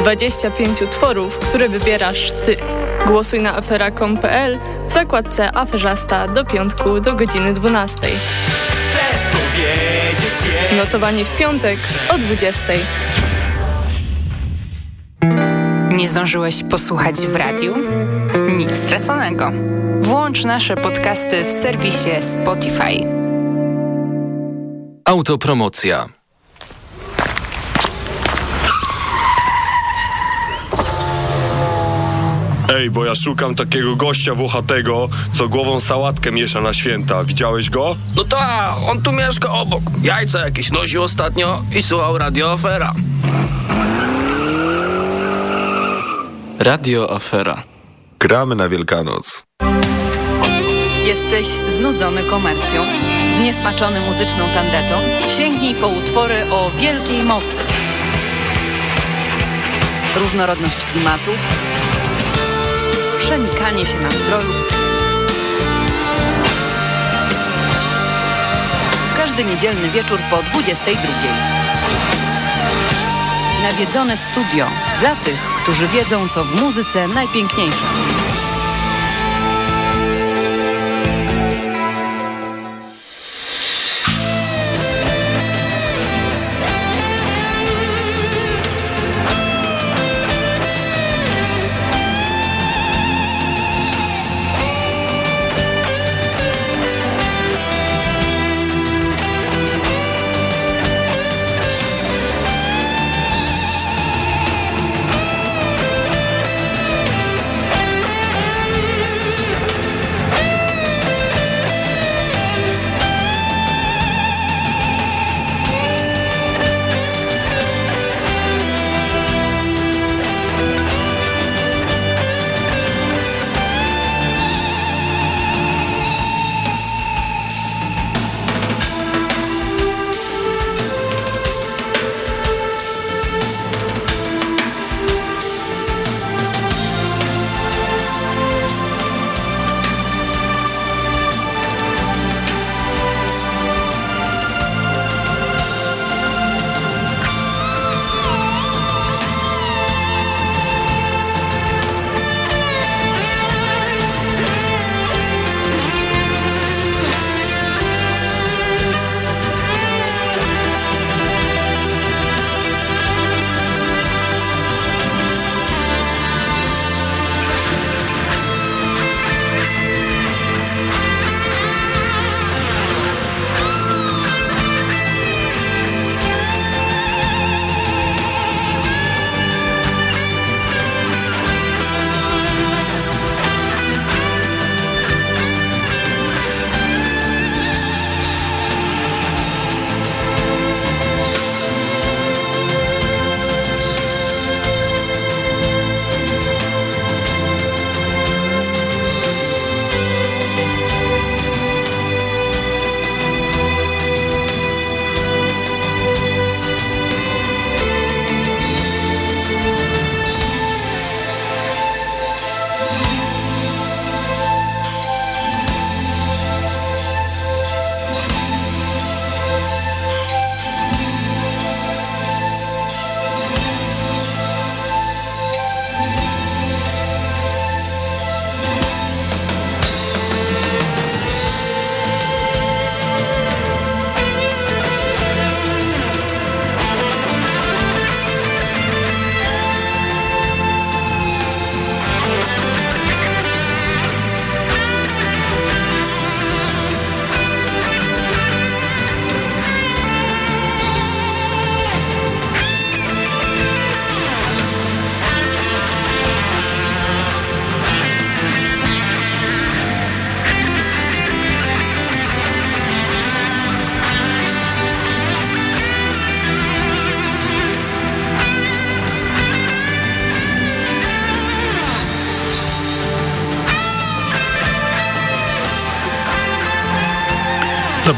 25 tworów, które wybierasz Ty. Głosuj na afera.com.pl w zakładce Aferzasta do piątku do godziny 12. Notowanie w piątek o 20. Nie zdążyłeś posłuchać w radiu? Nic straconego. Włącz nasze podcasty w serwisie Spotify. Autopromocja. Ej, bo ja szukam takiego gościa włochatego, co głową sałatkę miesza na święta. Widziałeś go? No tak, on tu mieszka obok. Jajca jakieś nosił ostatnio i słuchał Radio Afera. Radio Afera. Gramy na Wielkanoc. Jesteś znudzony komercją? Zniesmaczony muzyczną tandetą? Sięgnij po utwory o wielkiej mocy. Różnorodność klimatów, przenikanie się nastrojów. Każdy niedzielny wieczór po 22. Nawiedzone studio dla tych, którzy wiedzą, co w muzyce najpiękniejsze.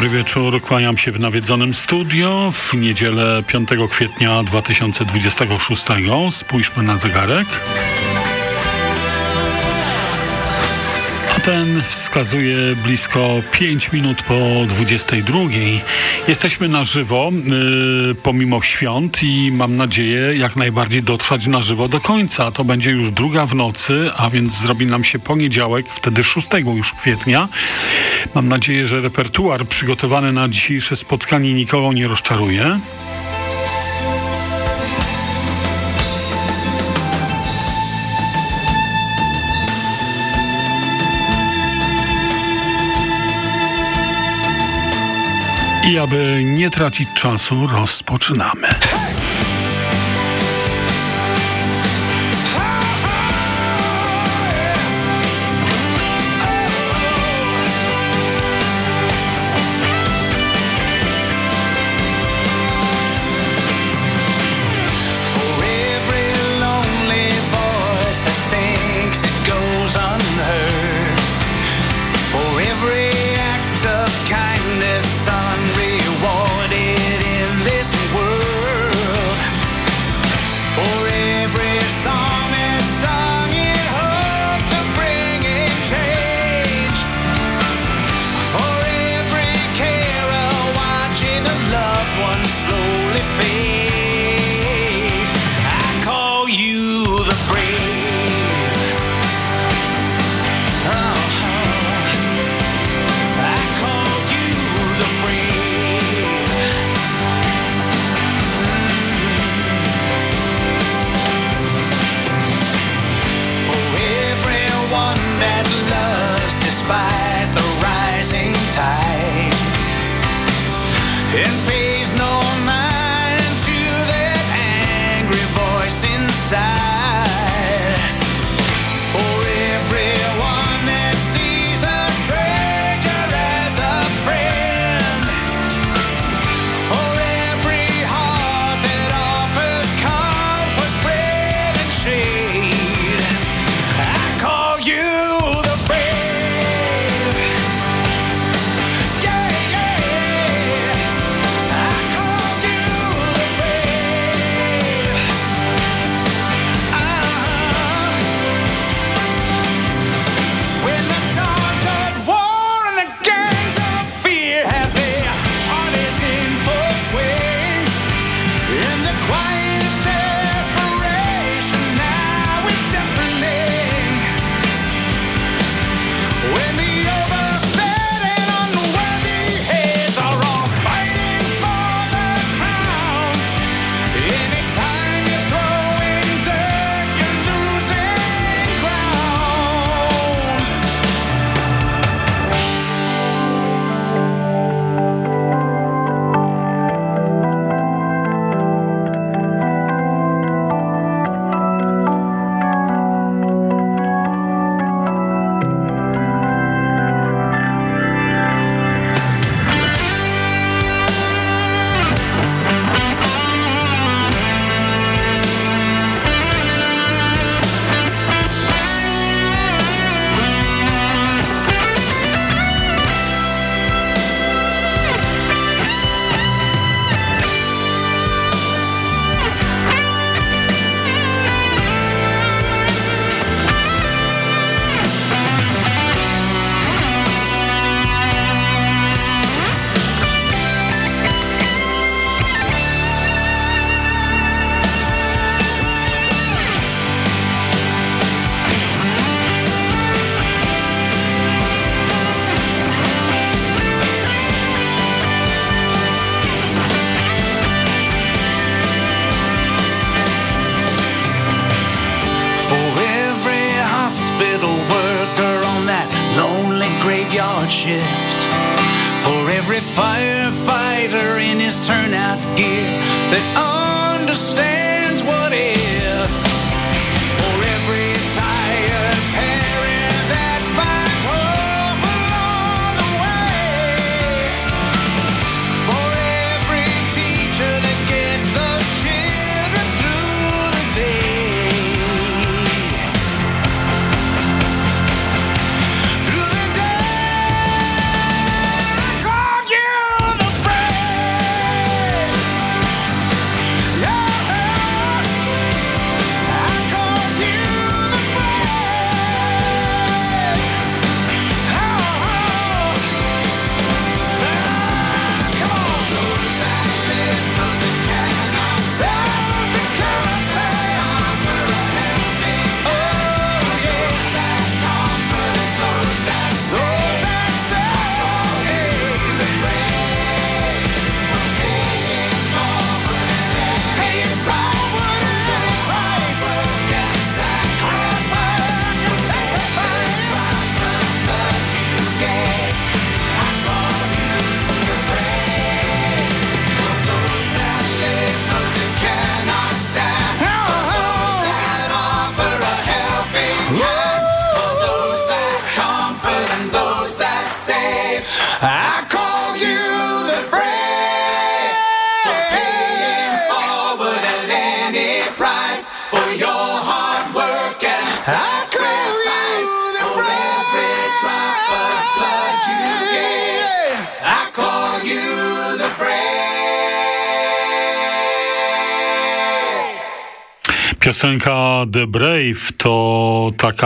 Dobry wieczór, kłaniam się w nawiedzonym studio w niedzielę 5 kwietnia 2026. Spójrzmy na zegarek. Ten wskazuje blisko 5 minut po 22. Jesteśmy na żywo, yy, pomimo świąt i mam nadzieję jak najbardziej dotrwać na żywo do końca. To będzie już druga w nocy, a więc zrobi nam się poniedziałek, wtedy 6 już kwietnia. Mam nadzieję, że repertuar przygotowany na dzisiejsze spotkanie nikogo nie rozczaruje. I aby nie tracić czasu, rozpoczynamy.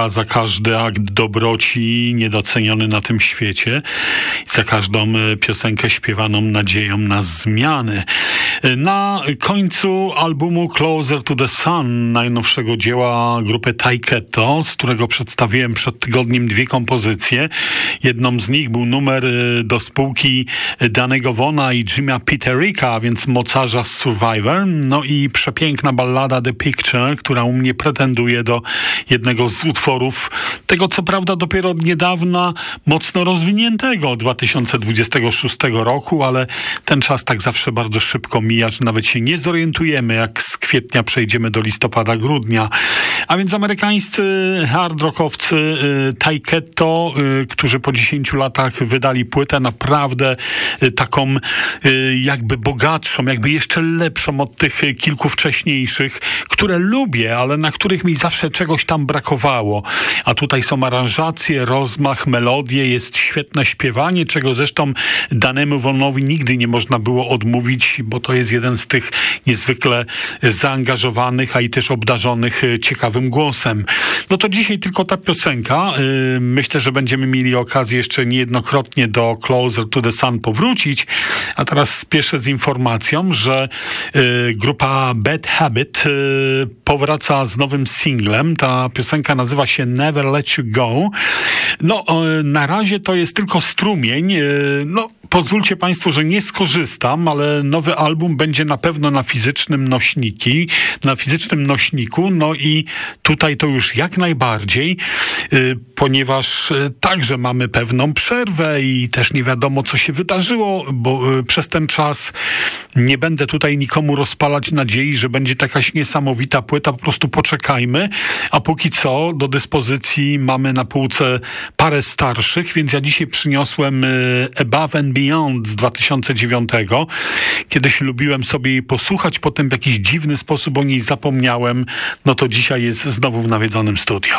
Za każdy akt dobroci niedoceniony na tym świecie. Za każdą e, piosenkę śpiewaną nadzieją na zmiany. E, na końcu albumu Closer to the Sun, najnowszego dzieła grupy Taiketo, z którego przedstawiłem przed tygodniem dwie kompozycje. Jedną z nich był numer e, do spółki Danego Wona i Jimmy Peterika, więc mocarza z Survivor. No i przepiękna ballada The Picture, która u mnie pretenduje do jednego z utworów tego, co prawda dopiero od niedawna mocno rozwiniętego 2026 roku, ale ten czas tak zawsze bardzo szybko mija, że nawet się nie zorientujemy, jak z kwietnia przejdziemy do listopada, grudnia. A więc amerykańscy hard rockowcy y, Taiketo, y, którzy po 10 latach wydali płytę naprawdę y, taką jakby bogatszą, jakby jeszcze lepszą od tych kilku wcześniejszych, które lubię, ale na których mi zawsze czegoś tam brakowało. A tutaj są aranżacje, rozmach, melodie, jest świetne śpiewanie, czego zresztą danemu Wonowi nigdy nie można było odmówić, bo to jest jeden z tych niezwykle zaangażowanych, a i też obdarzonych e, ciekawym głosem. No to dzisiaj tylko ta piosenka. E, myślę, że będziemy mieli okazję jeszcze niejednokrotnie do Closer to the Sun powrócić, a teraz spieszę z informacją, że e, grupa Bad Habit powraca z nowym singlem. Ta piosenka nazywa się Never Let You Go. No, na razie to jest tylko strumień. No, pozwólcie Państwu, że nie skorzystam, ale nowy album będzie na pewno na fizycznym nośniki, na fizycznym nośniku, no i tutaj to już jak najbardziej, y, ponieważ także mamy pewną przerwę i też nie wiadomo, co się wydarzyło, bo przez ten czas nie będę tutaj nikomu rozpalać nadziei, że będzie jakaś niesamowita płyta, po prostu poczekajmy, a póki co do dyspozycji mamy na półce parę starszych, więc ja dzisiaj przyniosłem Above and Beyond z 2009. Kiedyś lubiłem sobie jej posłuchać, potem w jakiś dziwny sposób o niej zapomniałem. No to dzisiaj jest znowu w nawiedzonym studio.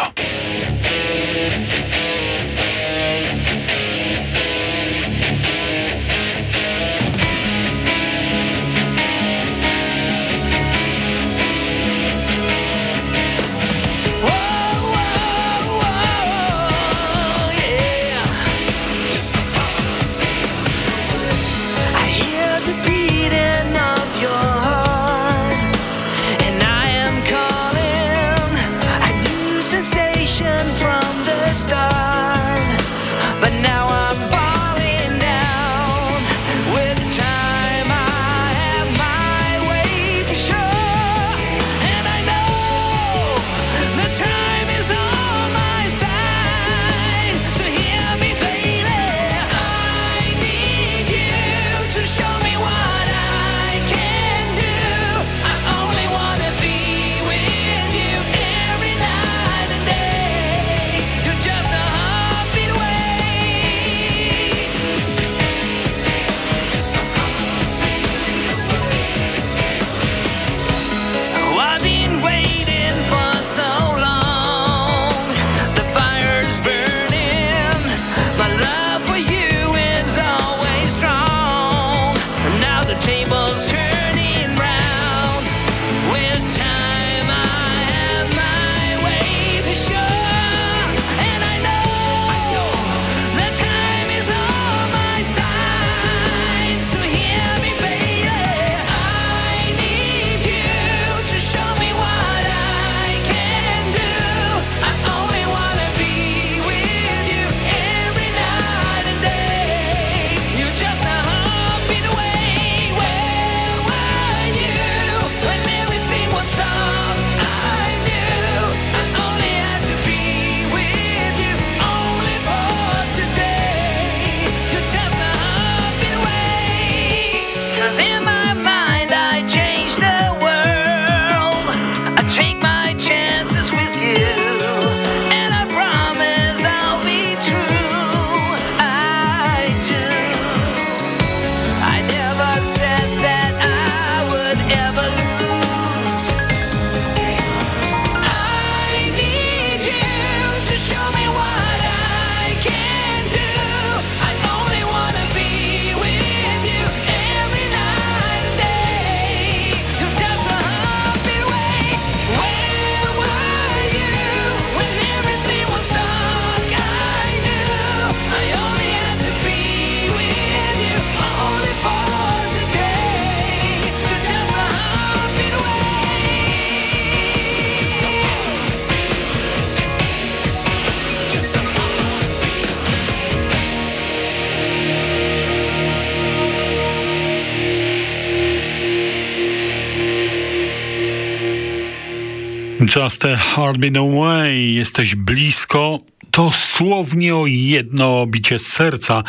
Just a Heartbeat Away. Jesteś blisko dosłownie o jedno bicie z serca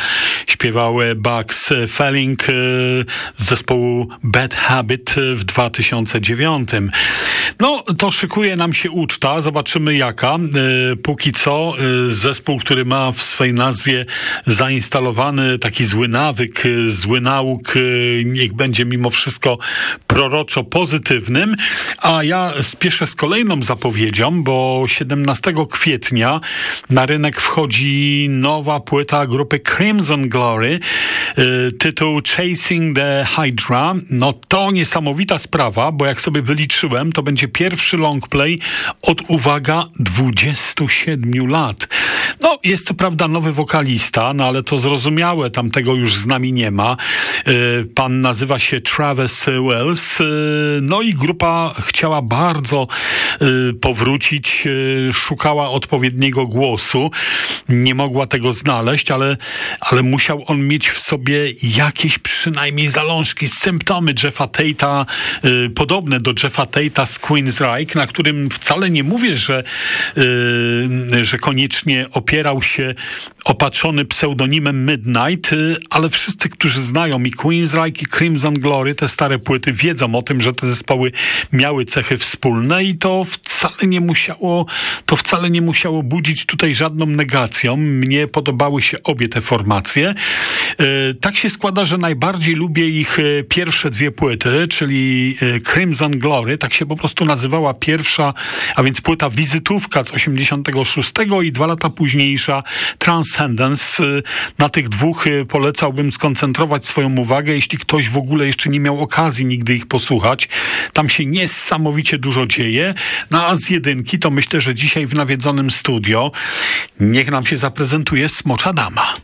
śpiewał Bugs Felling e, z zespołu Bad Habit w 2009. No, to szykuje nam się uczta, zobaczymy jaka. E, póki co e, zespół, który ma w swojej nazwie zainstalowany taki zły nawyk, zły nauk, niech będzie mimo wszystko proroczo pozytywnym, a ja spieszę z kolejną zapowiedzią, bo 17 kwietnia na rynek wchodzi nowa płyta grupy Crimson Glory, y, tytuł Chasing the Hydra. No to niesamowita sprawa, bo jak sobie wyliczyłem, to będzie pierwszy longplay od, uwaga, 27 lat. No, jest to prawda nowy wokalista, no ale to zrozumiałe, tamtego już z nami nie ma. Y, pan nazywa się Travis Wells, y, no i grupa chciała bardzo powrócić, szukała odpowiedniego głosu Nie mogła tego znaleźć, ale, ale musiał on mieć w sobie jakieś przynajmniej zalążki, symptomy Jeffa Tate'a, y, podobne do Jeffa Tate'a z Queensryche, na którym wcale nie mówię, że, y, że koniecznie opierał się opatrzony pseudonimem Midnight, y, ale wszyscy, którzy znają i Queensryche i Crimson Glory, te stare płyty, wiedzą o tym, że te zespoły miały cechy wspólne i to wcale nie musiało, to wcale nie musiało budzić tutaj żadną negacją. Mnie podobały się obie te formacje. E, tak się składa, że najbardziej lubię ich e, pierwsze dwie płyty, czyli e, Crimson Glory, tak się po prostu nazywała pierwsza, a więc płyta wizytówka z 86 i dwa lata późniejsza Transcendence. Na tych dwóch polecałbym skoncentrować swoją uwagę, jeśli ktoś w ogóle jeszcze nie miał okazji nigdy ich posłuchać. Tam się niesamowicie dużo dzieje. No a z jedynki to myślę, że dzisiaj w nawiedzonym studio Niech nam się zaprezentuje Smocza Dama.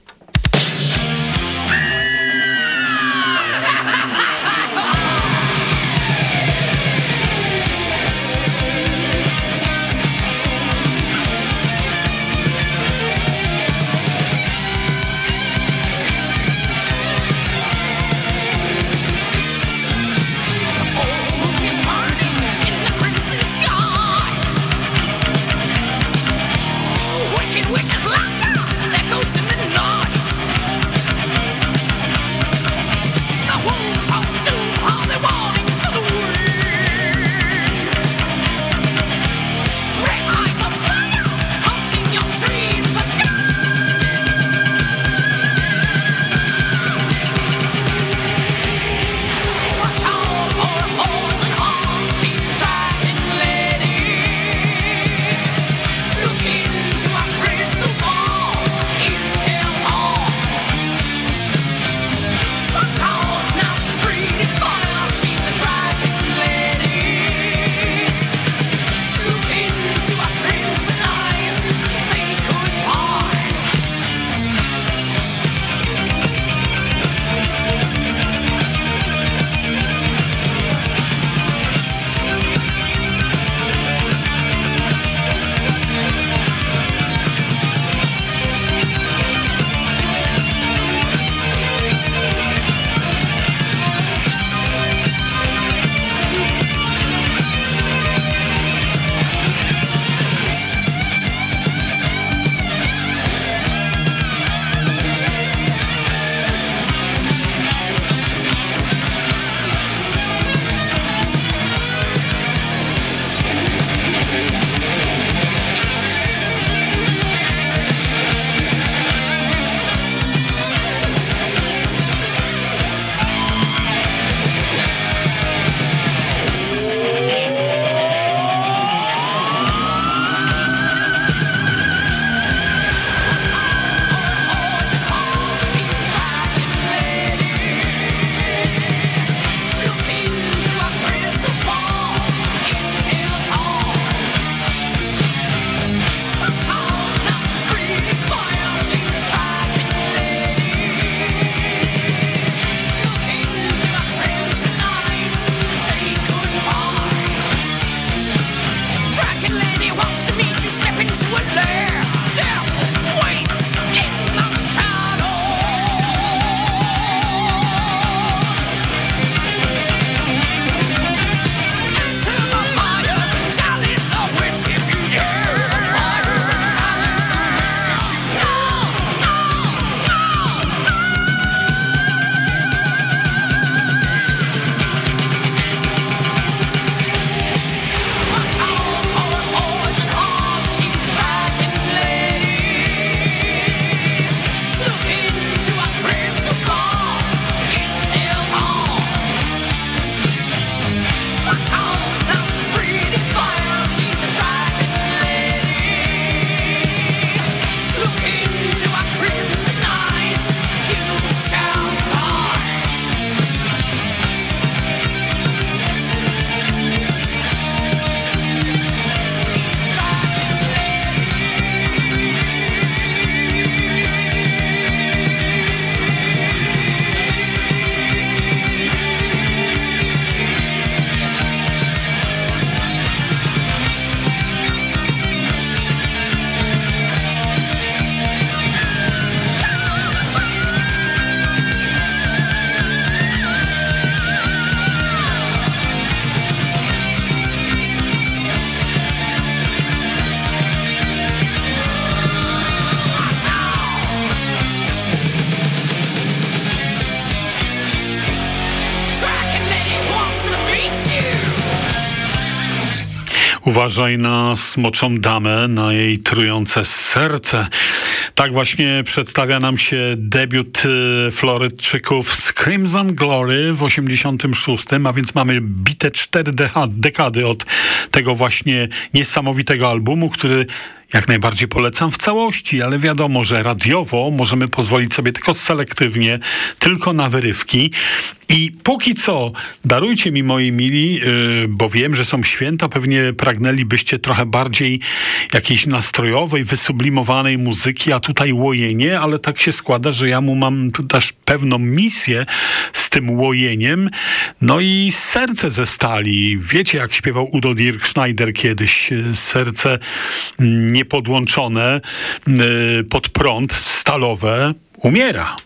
Uważaj na smoczą damę, na jej trujące serce. Tak właśnie przedstawia nam się debiut y, Florydczyków z Crimson Glory w 86, a więc mamy bite cztery dekady od tego właśnie niesamowitego albumu, który jak najbardziej polecam w całości, ale wiadomo, że radiowo możemy pozwolić sobie tylko selektywnie, tylko na wyrywki. I póki co, darujcie mi moi mili, yy, bo wiem, że są święta, pewnie pragnęlibyście trochę bardziej jakiejś nastrojowej, wysublimowanej muzyki, a tutaj łojenie, ale tak się składa, że ja mu mam też pewną misję z tym łojeniem. No i serce ze stali. Wiecie, jak śpiewał Udo Dirk Schneider kiedyś. Serce niepodłączone yy, pod prąd, stalowe, umiera.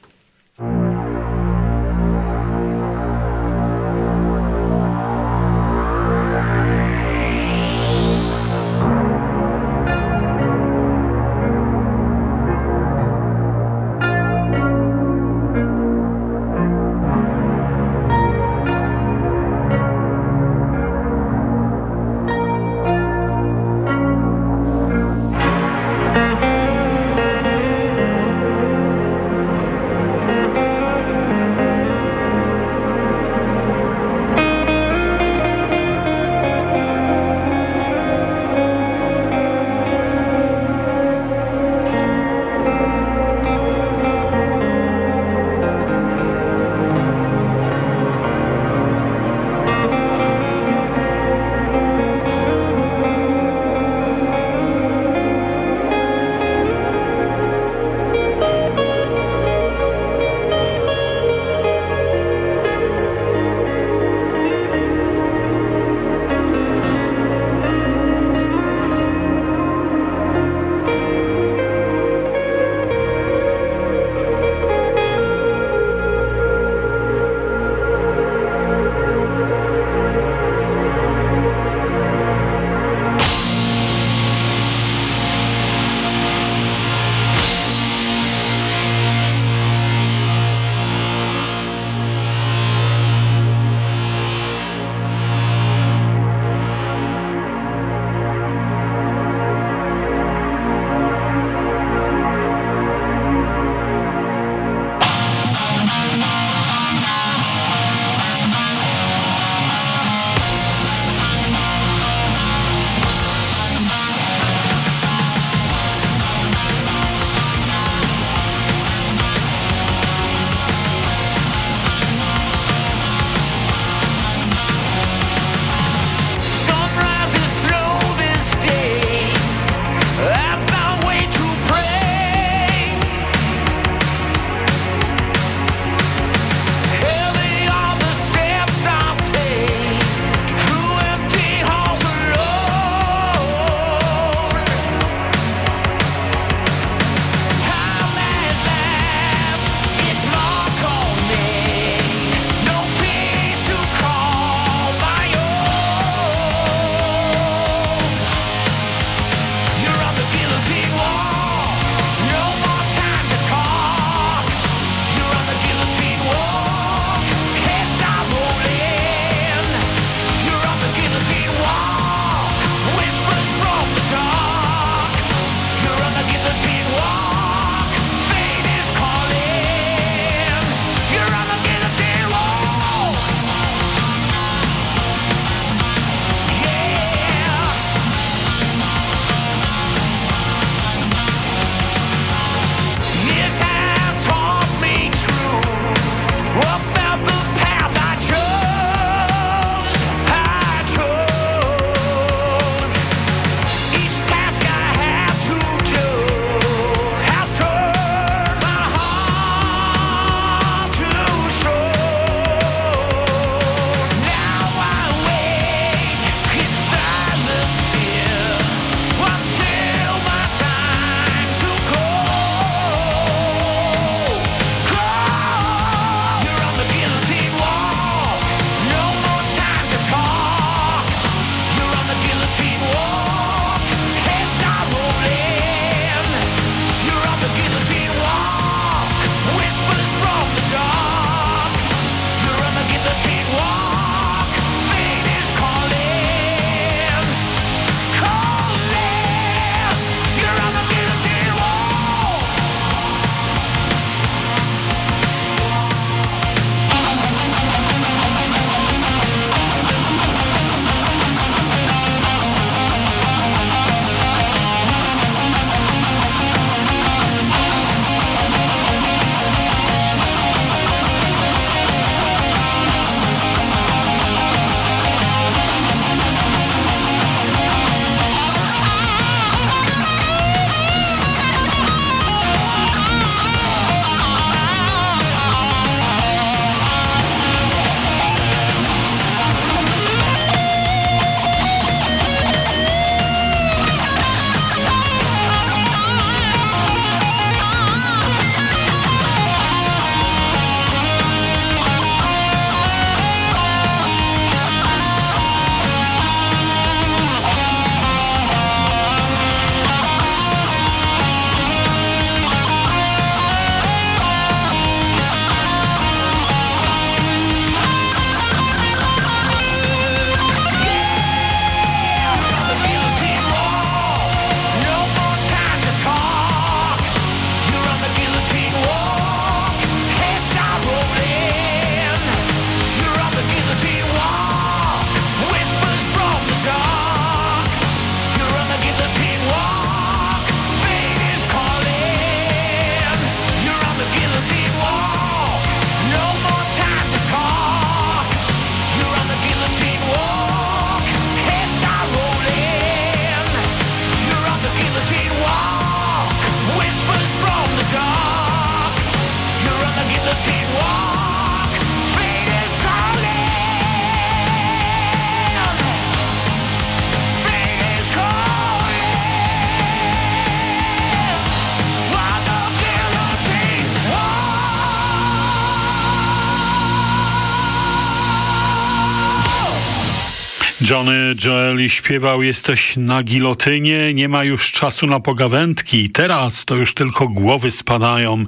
Johnny Joeli śpiewał Jesteś na gilotynie, nie ma już czasu na pogawędki. Teraz to już tylko głowy spadają.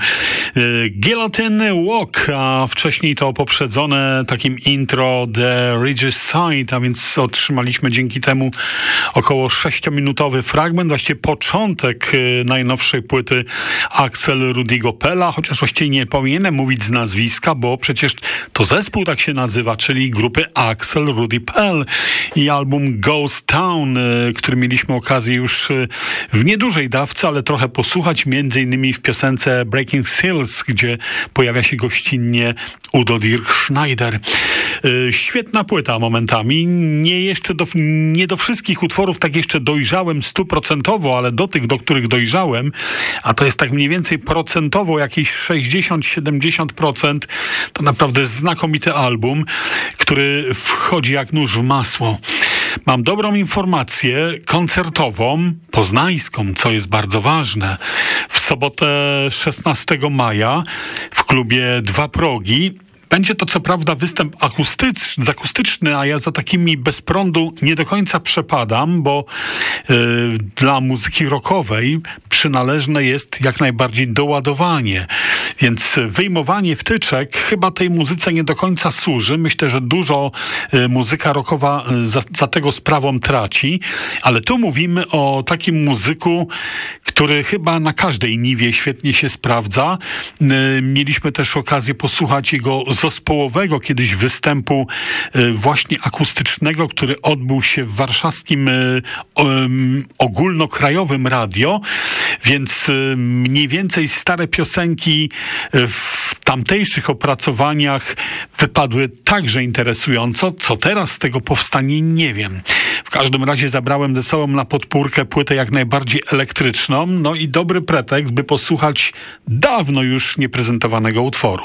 Y, Guillotine Walk, a wcześniej to poprzedzone takim intro The Ridges Side, a więc otrzymaliśmy dzięki temu około sześciominutowy fragment, właściwie początek y, najnowszej płyty Axel Rudigo Pella, chociaż właściwie nie powinienem mówić z nazwiska, bo przecież to zespół tak się nazywa, czyli grupy Axel Rudy Pell i album Ghost Town, e, który mieliśmy okazję już e, w niedużej dawce, ale trochę posłuchać, między innymi w piosence Breaking Seals, gdzie pojawia się gościnnie Udo Dirk Schneider. E, świetna płyta momentami. Nie jeszcze do, nie do wszystkich utworów tak jeszcze dojrzałem stuprocentowo, ale do tych, do których dojrzałem, a to jest tak mniej więcej procentowo jakieś 60-70%, to naprawdę znakomity album, który wchodzi jak nóż w masło. Mam dobrą informację koncertową, poznańską, co jest bardzo ważne. W sobotę 16 maja w klubie Dwa Progi będzie to co prawda występ akustyczny, akustyczny, a ja za takimi bez prądu nie do końca przepadam, bo y, dla muzyki rockowej przynależne jest jak najbardziej doładowanie. Więc wyjmowanie wtyczek chyba tej muzyce nie do końca służy. Myślę, że dużo y, muzyka rockowa y, za, za tego sprawą traci, ale tu mówimy o takim muzyku, który chyba na każdej niwie świetnie się sprawdza. Mieliśmy też okazję posłuchać jego zespołowego kiedyś występu e, właśnie akustycznego, który odbył się w warszawskim e, ogólnokrajowym radio, więc e, mniej więcej stare piosenki w tamtejszych opracowaniach wypadły także interesująco. Co teraz z tego powstanie, nie wiem. W każdym razie zabrałem ze sobą na podpórkę płytę jak najbardziej elektryczną, no i dobry pretekst, by posłuchać dawno już nieprezentowanego utworu.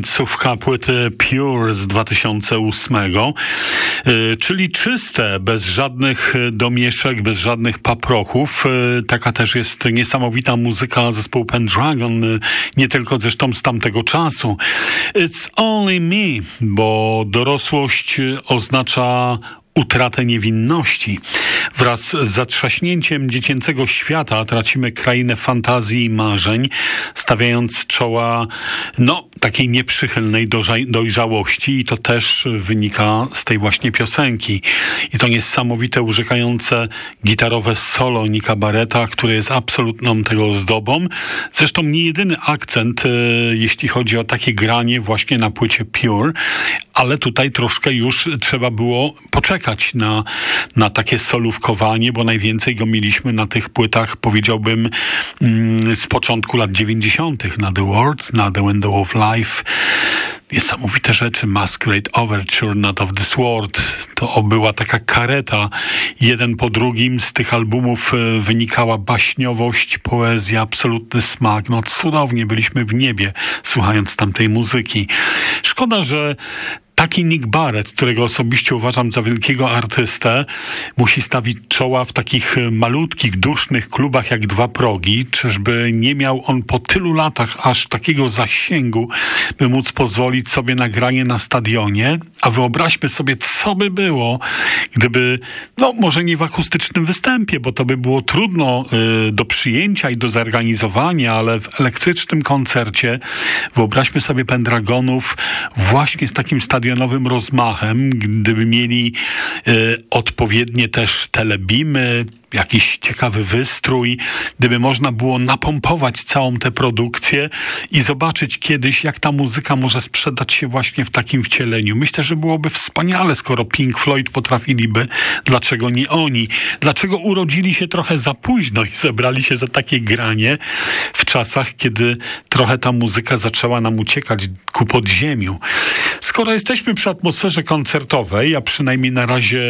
Końcówka płyty Pure z 2008, y, czyli czyste, bez żadnych domieszek, bez żadnych paprochów. Y, taka też jest niesamowita muzyka zespołu Pendragon, nie tylko zresztą z tamtego czasu. It's only me, bo dorosłość oznacza utratę niewinności. Wraz z zatrzaśnięciem dziecięcego świata tracimy krainę fantazji i marzeń, stawiając czoła no, takiej nieprzychylnej dojrzałości i to też wynika z tej właśnie piosenki. I to niesamowite, urzekające gitarowe solo Nika Bareta, które jest absolutną tego zdobą. Zresztą nie jedyny akcent, e, jeśli chodzi o takie granie właśnie na płycie Pure, ale tutaj troszkę już trzeba było poczekać na, na takie solówkowanie, bo najwięcej go mieliśmy na tych płytach, powiedziałbym, mm, z początku lat 90. na The World, na The Window of Life. Niesamowite rzeczy. Masquerade Overture, Not of This World. To była taka kareta. Jeden po drugim z tych albumów e, wynikała baśniowość, poezja, absolutny smak. No cudownie byliśmy w niebie, słuchając tamtej muzyki. Szkoda, że Taki Nick Barrett, którego osobiście uważam za wielkiego artystę, musi stawić czoła w takich malutkich, dusznych klubach jak Dwa Progi. Czyżby nie miał on po tylu latach aż takiego zasięgu, by móc pozwolić sobie nagranie na stadionie? A wyobraźmy sobie, co by było, gdyby, no może nie w akustycznym występie, bo to by było trudno y, do przyjęcia i do zorganizowania, ale w elektrycznym koncercie wyobraźmy sobie Pendragonów właśnie z takim stadionem stadionowym rozmachem, gdyby mieli e, odpowiednie też telebimy, jakiś ciekawy wystrój, gdyby można było napompować całą tę produkcję i zobaczyć kiedyś, jak ta muzyka może sprzedać się właśnie w takim wcieleniu. Myślę, że byłoby wspaniale, skoro Pink Floyd potrafiliby, dlaczego nie oni? Dlaczego urodzili się trochę za późno i zebrali się za takie granie w czasach, kiedy trochę ta muzyka zaczęła nam uciekać ku podziemiu? Skoro jesteśmy przy atmosferze koncertowej, a przynajmniej na razie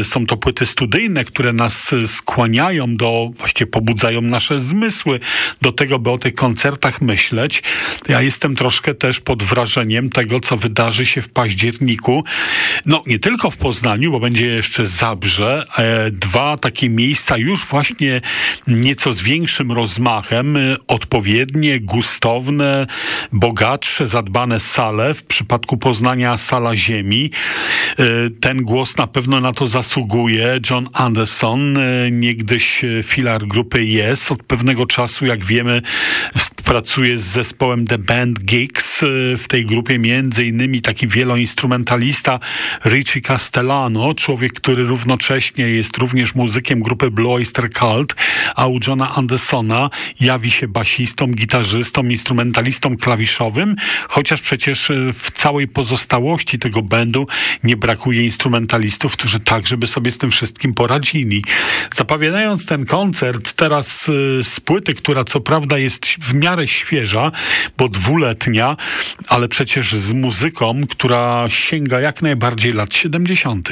y, są to płyty studyjne, które nas skłaniają do, właściwie pobudzają nasze zmysły do tego, by o tych koncertach myśleć. Ja jestem troszkę też pod wrażeniem tego, co wydarzy się w październiku. No, nie tylko w Poznaniu, bo będzie jeszcze Zabrze. E, dwa takie miejsca już właśnie nieco z większym rozmachem, e, odpowiednie, gustowne, bogatsze, zadbane sale. W przypadku Poznania sala ziemi. E, ten głos na pewno na to zasługuje. John Anderson, niegdyś e, filar grupy Yes. Od pewnego czasu, jak wiemy, współpracuje z zespołem The Band Gigs. E, w tej grupie między innymi taki wieloinstrumentalista Richie Castellano, człowiek, który równocześnie jest również muzykiem grupy Blue Oyster Cult, a u Johna Andersona jawi się basistą, gitarzystą, instrumentalistą klawiszowym, chociaż przecież e, w całej pozostałości tego bandu nie brakuje instrumentalistów, którzy także by sobie z tym wszystkim poradzili. Zapowiadając ten koncert teraz y, z płyty, która co prawda jest w miarę świeża, bo dwuletnia, ale przecież z muzyką, która sięga jak najbardziej lat 70.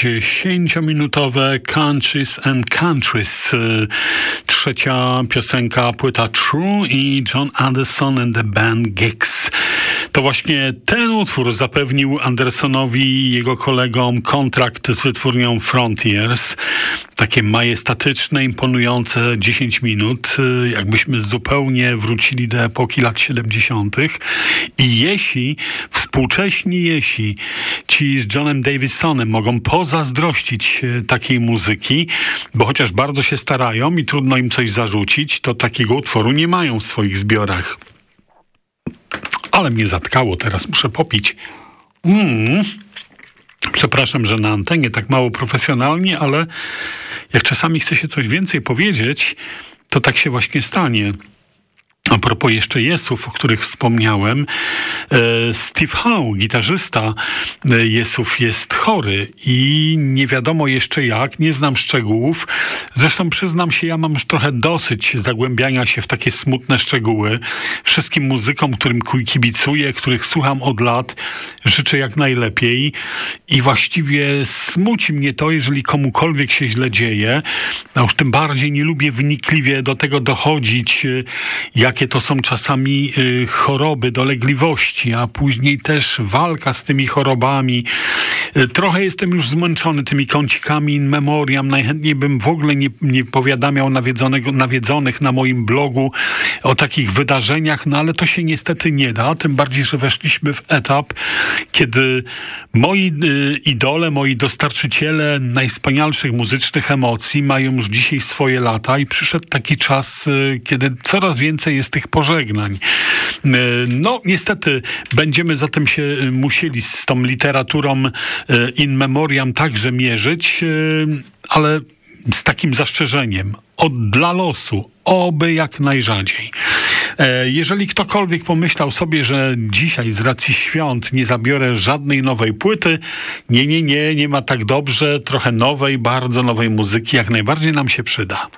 prawie 10-minutowe Countries and Countries. Trzecia piosenka, płyta True i John Anderson and the Band Gigs. To właśnie ten utwór zapewnił Andersonowi i jego kolegom kontrakt z wytwórnią Frontiers. Takie majestatyczne, imponujące 10 minut, jakbyśmy zupełnie wrócili do epoki lat 70. I jeśli, współcześni jeśli, ci z Johnem Davisonem mogą pozazdrościć e, takiej muzyki, bo chociaż bardzo się starają i trudno im coś zarzucić, to takiego utworu nie mają w swoich zbiorach. Ale mnie zatkało, teraz muszę popić. Mm. Przepraszam, że na antenie tak mało profesjonalnie, ale jak czasami chce się coś więcej powiedzieć, to tak się właśnie stanie. A propos jeszcze Jesów, o których wspomniałem, e, Steve Howe, gitarzysta e, Jesów, jest chory i nie wiadomo jeszcze jak, nie znam szczegółów. Zresztą przyznam się, ja mam już trochę dosyć zagłębiania się w takie smutne szczegóły. Wszystkim muzykom, którym kibicuję, których słucham od lat, życzę jak najlepiej i właściwie smuci mnie to, jeżeli komukolwiek się źle dzieje, a już tym bardziej nie lubię wnikliwie do tego dochodzić, e, jak jakie to są czasami y, choroby, dolegliwości, a później też walka z tymi chorobami. Y, trochę jestem już zmęczony tymi kącikami in memoriam. Najchętniej bym w ogóle nie, nie powiadamiał nawiedzonych na moim blogu o takich wydarzeniach, no ale to się niestety nie da, tym bardziej, że weszliśmy w etap, kiedy moi y, idole, moi dostarczyciele najwspanialszych muzycznych emocji mają już dzisiaj swoje lata i przyszedł taki czas, kiedy coraz więcej jest tych pożegnań. E, no, niestety będziemy zatem się e, musieli z tą literaturą e, in memoriam także mierzyć, ale z takim zastrzeżeniem. Od dla losu, oby jak najrzadziej. Jeżeli ktokolwiek pomyślał sobie, że dzisiaj z racji świąt nie zabiorę żadnej nowej płyty, nie, nie, nie, nie ma tak dobrze. Trochę nowej, bardzo nowej muzyki jak najbardziej nam się przyda.